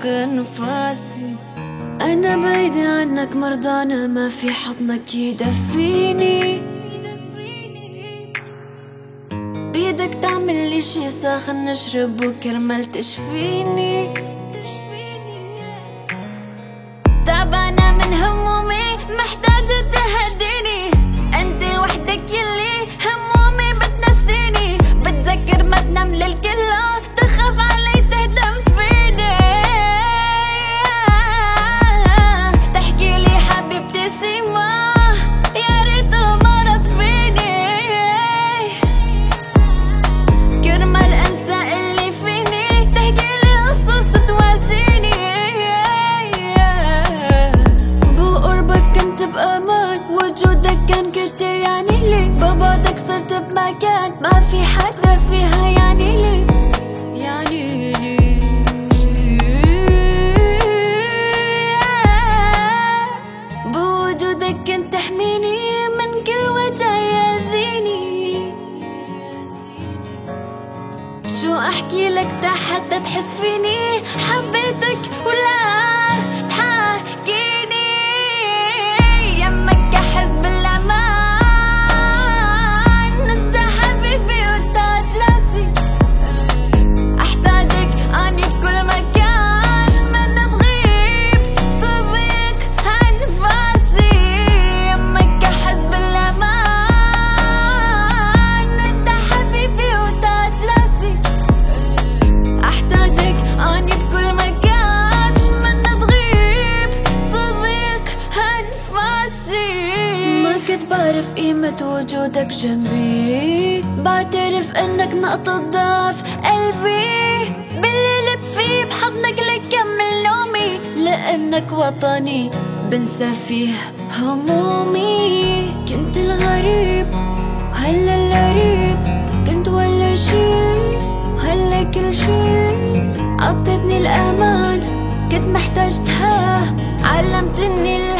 تضيق انفاسي أنا بعيدة عنك مرضانة ما في حضنك يدفيني. بيدك تعمل لي شي ساخن نشرب وكرمال تشفيني. تعبانة من همومي ما في حدا فيها يعني لي يعني لي. بوجودك كنت تحميني من كل وجع يأذيني. شو أحكي لك تحدى تحس فيني؟ حبيتك ولا قيمة وجودك جنبي. بعترف إنك نقطة ضعف قلبي. باللي لب فيه بحضنك لك كمل نومي. لأنك وطني بنسى فيه همومي. كنت الغريب هلا القريب؟ كنت ولا شي هلا كل شي عطتني الأمان كنت محتاجتها. علمتني الحال